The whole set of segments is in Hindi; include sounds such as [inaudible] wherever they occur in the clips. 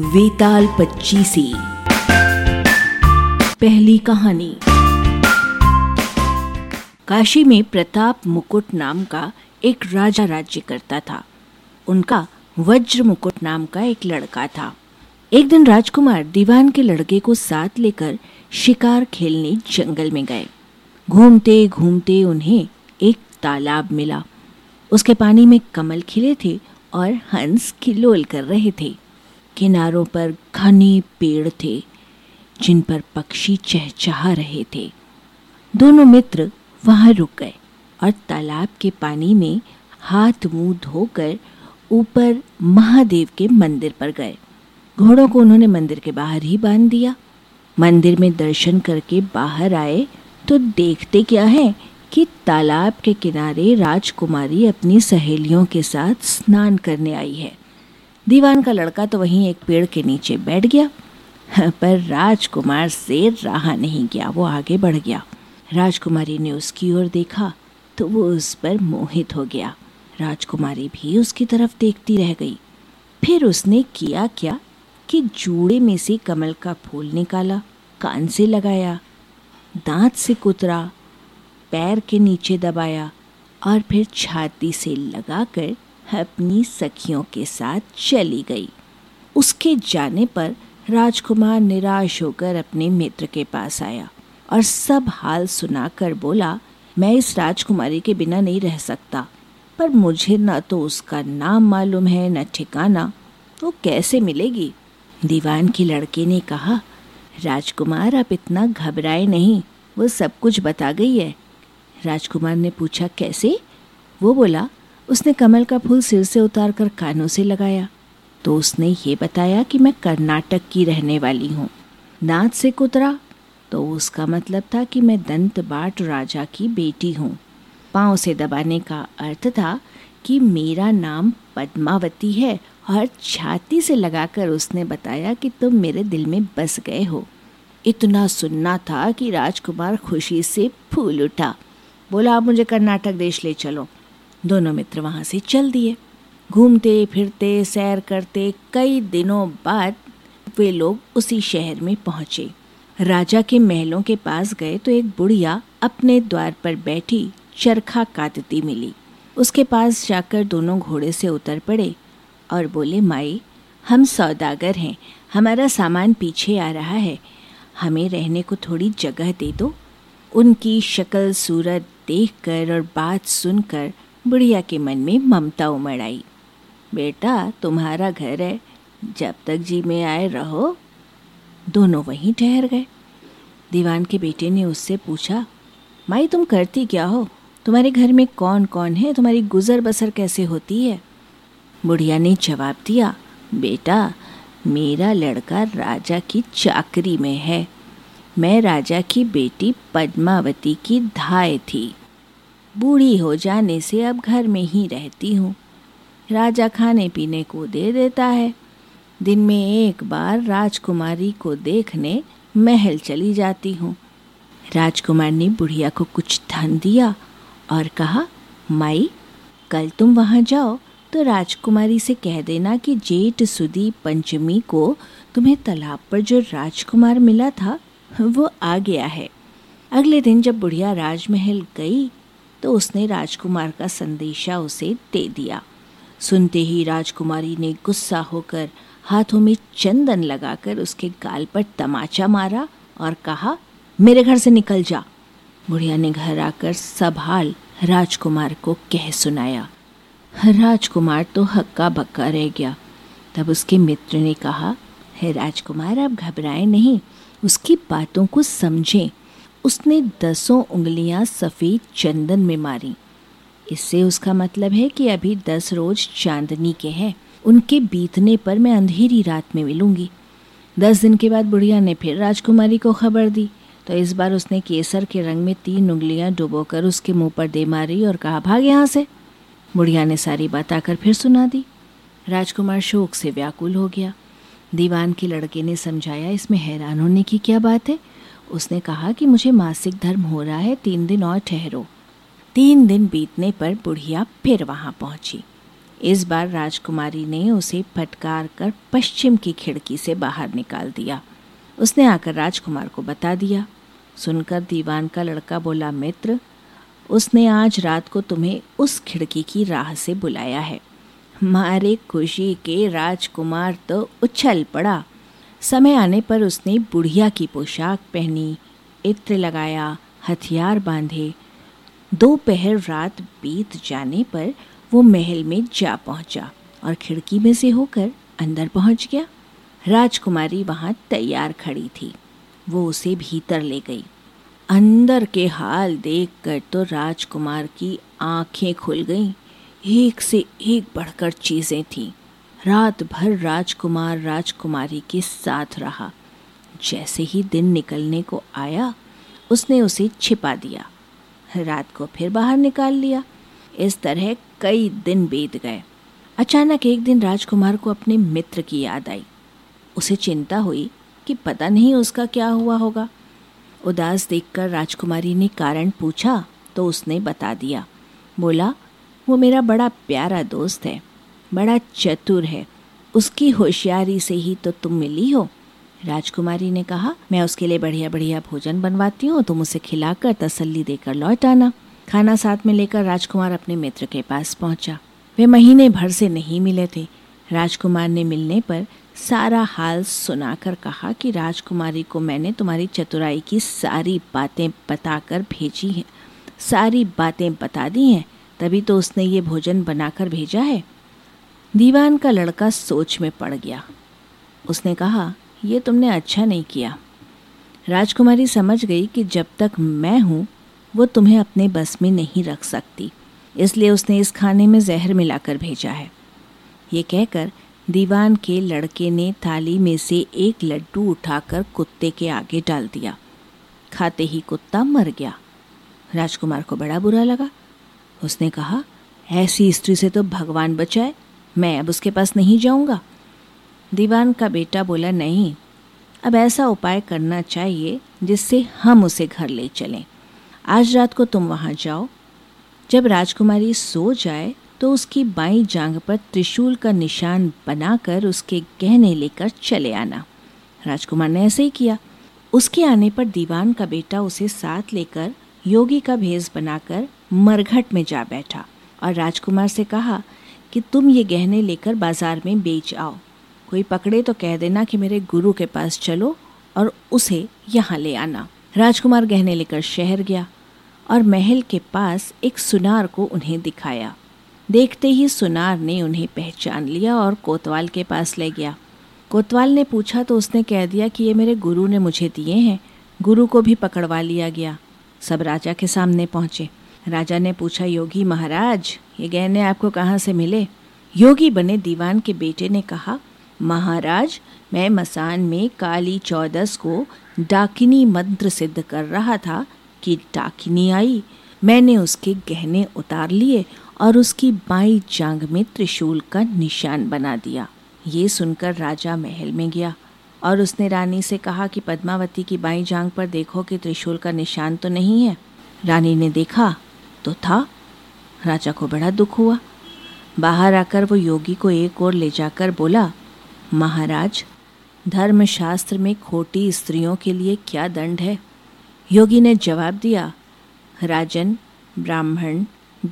वेताल पच्चीसी। पहली कहानी। काशी में प्रताप मुकुट नाम का एक राजा राज्य करता था। उनका वज्र मुकुट नाम का एक लड़का था। एक दिन राजकुमार दीवान के लड़के को साथ लेकर शिकार खेलने जंगल में गए। घूमते घूमते उन्हें एक तालाब मिला। उसके पानी में कमल खिले थे और हंस खिलोल कर रहे थे। किनारों पर घने पेड़ थे, जिन पर पक्षी चहचहा रहे थे। दोनों मित्र वहाँ रुक गए और तालाब के पानी में हाथ मुँह धोकर ऊपर महादेव के मंदिर पर गए। घोड़ों को उन्होंने मंदिर के बाहर ही बाँध दिया। मंदिर में दर्शन करके बाहर आए तो देखते क्या है कि तालाब के किनारे राजकुमारी अपनी सहेलियों के साथ स्नान करने आई है। दीवान का लड़का तो वहीं एक पेड़ के नीचे बैठ गया। [laughs] पर राजकुमार से रहा नहीं गया, वो आगे बढ़ गया। राजकुमारी ने उसकी ओर देखा तो वो उस पर मोहित हो गया। राजकुमारी भी उसकी तरफ़ देखती रह गई। फिर उसने किया क्या कि जूड़े में से कमल का फूल निकाला, कान से लगाया, दांत से कुतरा, पैर के नीचे दबाया और फिर छाती से लगाकर अपनी सखियों के साथ चली गई। उसके जाने पर राजकुमार निराश होकर अपने मित्र के पास आया और सब हाल सुनाकर बोला, मैं इस राजकुमारी के बिना नहीं रह सकता, पर मुझे न तो उसका नाम मालूम है, न ठिकाना। वो कैसे मिलेगी? दीवान के लड़के ने कहा, राजकुमार, आप इतना घबराए नहीं, वो सब कुछ बता गई है। राजकुमार ने पूछा, कैसे? वो बोला उसने कमल का फूल सिर से उतार कर कानों से लगाया। तो उसने ये बताया कि मैं कर्नाटक की रहने वाली हूँ। दांत से कुतरा तो उसका मतलब था कि मैं दंत बाट राजा की बेटी हूँ। पाँव से दबाने का अर्थ था कि मेरा नाम पद्मावती है और छाती से लगाकर उसने बताया कि तुम मेरे दिल में बस गए हो। इतना सुनना था कि राजकुमार खुशी से फूल उठा। बोला, आप मुझे कर्नाटक देश ले चलो। दोनों मित्र वहाँ से चल दिए। घूमते, फिरते, सैर करते, कई दिनों बाद वे लोग उसी शहर में पहुँचे। राजा के महलों के पास गए तो एक बुढ़िया अपने द्वार पर बैठी चरखा काटती मिली। उसके पास जाकर दोनों घोड़े से उतर पड़े और बोले, माई, हम सौदागर हैं। हमारा सामान पीछे आ रहा है। हमें रहने को थोड़ी जगह दे दो। उनकी शक्ल सूरत देखकर और बात सुनकर बुढ़िया के मन में ममता उमड़ आई। बेटा, तुम्हारा घर है। जब तक जी में आए रहो। दोनों वहीं ठहर गए। दीवान के बेटे ने उससे पूछा, माई, तुम करती क्या हो? तुम्हारे घर में कौन कौन है? तुम्हारी गुजर बसर कैसे होती है? बुढ़िया ने जवाब दिया, बेटा, मेरा लड़का राजा की चाकरी में है। मैं राजा की बेटी पद्मावती की धाय थी। बूढ़ी हो जाने से अब घर में ही रहती हूँ। राजा खाने पीने को दे देता है। दिन में एक बार राजकुमारी को देखने महल चली जाती हूँ। राजकुमार ने बुढ़िया को कुछ धन दिया और कहा, माई, कल तुम वहाँ जाओ तो राजकुमारी से कह देना कि जेठ सुदी पंचमी को तुम्हें तालाब पर जो राजकुमार मिला था, वो आ गया है। अगले दिन जब बुढ़िया राजमहल गई तो उसने राजकुमार का संदेशा उसे दे दिया। सुनते ही राजकुमारी ने गुस्सा होकर हाथों में चंदन लगाकर उसके गाल पर तमाचा मारा और कहा, मेरे घर से निकल जा। बुढ़िया ने घर आकर सब हाल राजकुमार को कह सुनाया। राजकुमार तो हक्का बक्का रह गया। तब उसके मित्र ने कहा, है राजकुमार, आप घबराए नहीं। उसकी बातों को समझें। उसने दसों उंगलियाँ सफ़ेद चंदन में मारी। इससे उसका मतलब है कि अभी दस रोज चांदनी के हैं। उनके बीतने पर मैं अंधेरी रात में मिलूँगी। दस दिन के बाद बुढ़िया ने फिर राजकुमारी को खबर दी तो इस बार उसने केसर के रंग में तीन उंगलियाँ डुबोकर उसके मुँह पर दे मारी और कहा, भाग यहाँ से। बुढ़िया ने सारी बात आकर फिर सुना दी। राजकुमार शोक से व्याकुल हो गया। दीवान के लड़के ने समझाया, इसमें हैरान होने की क्या बात है? उसने कहा कि मुझे मासिक धर्म हो रहा है, तीन दिन और ठहरो। तीन दिन बीतने पर बुढ़िया फिर वहाँ पहुँची। इस बार राजकुमारी ने उसे फटकार कर पश्चिम की खिड़की से बाहर निकाल दिया। उसने आकर राजकुमार को बता दिया। सुनकर दीवान का लड़का बोला, मित्र, उसने आज रात को तुम्हें उस खिड़की की राह से बुलाया है। मारे खुशी के राजकुमार तो उछल पड़ा। समय आने पर उसने बुढ़िया की पोशाक पहनी, इत्र लगाया, हथियार बांधे। दोपहर रात बीत जाने पर वो महल में जा पहुँचा और खिड़की में से होकर अंदर पहुँच गया। राजकुमारी वहाँ तैयार खड़ी थी। वो उसे भीतर ले गई। अंदर के हाल देखकर तो राजकुमार की आँखें खुल गईं। एक से एक बढ़कर चीज़ें थीं। रात भर राजकुमार राजकुमारी के साथ रहा। जैसे ही दिन निकलने को आया, उसने उसे छिपा दिया। रात को फिर बाहर निकाल लिया। इस तरह कई दिन बीत गए। अचानक एक दिन राजकुमार को अपने मित्र की याद आई। उसे चिंता हुई कि पता नहीं उसका क्या हुआ होगा। उदास देखकर राजकुमारी ने कारण पूछा तो उसने बता दिया। बोला, वो मेरा बड़ा प्यारा दोस्त है। बड़ा चतुर है। उसकी होशियारी से ही तो तुम मिली हो। राजकुमारी ने कहा, मैं उसके लिए बढ़िया बढ़िया भोजन बनवाती हूँ, तुम उसे खिलाकर तसल्ली देकर लौट आना। खाना साथ में लेकर राजकुमार अपने मित्र के पास पहुँचा। वे महीने भर से नहीं मिले थे। राजकुमार ने मिलने पर सारा हाल सुनाकर कहा कि, राजकुमारी को मैंने तुम्हारी चतुराई की सारी बातें बताकर भेजी हैं। सारी बातें बता दी हैं। तभी तो उसने ये भोजन बनाकर भेजा है। दीवान का लड़का सोच में पड़ गया। उसने कहा यह तुमने अच्छा नहीं किया। राजकुमारी समझ गई कि जब तक मैं हूँ, वो तुम्हें अपने बस में नहीं रख सकती। इसलिए उसने इस खाने में जहर मिलाकर भेजा है। ये कहकर दीवान के लड़के ने थाली में से एक लड्डू उठाकर कुत्ते के आगे डाल दिया। खाते ही कुत्ता मर गया। राजकुमार को बड़ा बुरा लगा। उसने कहा, ऐसी स्त्री से तो भगवान बचाए मैं अब उसके पास नहीं जाऊँगा। दीवान का बेटा बोला, नहीं, अब ऐसा उपाय करना चाहिए जिससे हम उसे घर ले चलें। आज रात को तुम वहाँ जाओ। जब राजकुमारी सो जाए तो उसकी बाई जांग पर त्रिशूल का निशान बनाकर उसके गहने लेकर चले आना। राजकुमार ने ऐसे ही किया। उसके आने पर दीवान का बेटा उसे साथ लेकर योगी का भेष बनाकर मरघट में जा बैठा और राजकुमार से कहा कि तुम ये गहने लेकर बाज़ार में बेच आओ। कोई पकड़े तो कह देना कि मेरे गुरु के पास चलो और उसे यहाँ ले आना। राजकुमार गहने लेकर शहर गया और महल के पास एक सुनार को उन्हें दिखाया। देखते ही सुनार ने उन्हें पहचान लिया और कोतवाल के पास ले गया। कोतवाल ने पूछा तो उसने कह दिया कि ये मेरे गुरु ने मुझे दिए हैं। गुरु को भी पकड़वा लिया गया। सब राजा के सामने पहुँचे। राजा ने पूछा, योगी महाराज, ये गहने आपको कहाँ से मिले? योगी बने दीवान के बेटे ने कहा, महाराज, मैं मसान में काली चौदस को डाकिनी मंत्र सिद्ध कर रहा था कि डाकिनी आई। मैंने उसके गहने उतार लिए और उसकी बाई जांग में त्रिशूल का निशान बना दिया। ये सुनकर राजा महल में गया और उसने रानी से कहा कि, पद्मावती की बाई जांग पर देखो कि त्रिशूल का निशान तो नहीं है। रानी ने देखा तो था। राजा को बड़ा दुख हुआ। बाहर आकर वो योगी को एक ओर ले जाकर बोला, महाराज, धर्मशास्त्र में खोटी स्त्रियों के लिए क्या दंड है? योगी ने जवाब दिया, राजन, ब्राह्मण,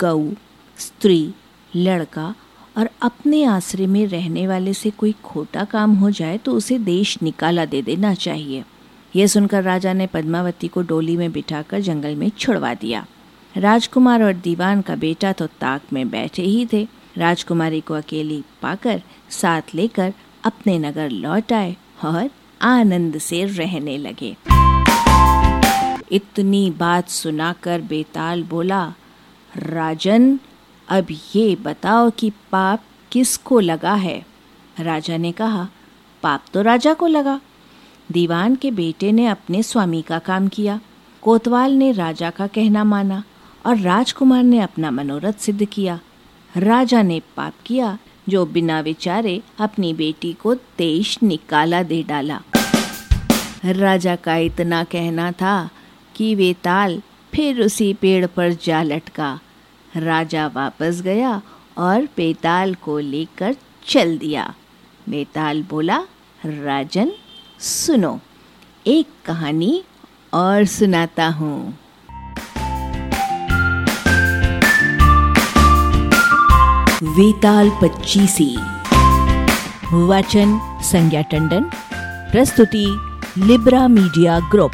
गऊ, स्त्री, लड़का और अपने आश्रय में रहने वाले से कोई खोटा काम हो जाए तो उसे देश निकाला दे देना चाहिए। यह सुनकर राजा ने पद्मावती को डोली में बिठाकर जंगल में छुड़वा दिया। राजकुमार और दीवान का बेटा तो ताक में बैठे ही थे। राजकुमारी को अकेली पाकर साथ लेकर अपने नगर लौट आए और आनंद से रहने लगे। इतनी बात सुनाकर बेताल बोला, राजन, अब ये बताओ कि पाप किसको लगा है? राजा ने कहा, पाप तो राजा को लगा। दीवान के बेटे ने अपने स्वामी का काम किया। कोतवाल ने राजा का कहना माना। और राजकुमार ने अपना मनोरथ सिद्ध किया। राजा ने पाप किया, जो बिना विचारे अपनी बेटी को देश निकाला दे डाला। राजा का इतना कहना था कि वे ताल फिर उसी पेड़ पर जा लटका। राजा वापस गया और बेताल को लेकर चल दिया। बेताल बोला, राजन, सुनो, एक कहानी और सुनाता हूँ। वेताल पच्चीसी। वचन संज्ञा टंडन। प्रस्तुति लिब्रा मीडिया ग्रुप।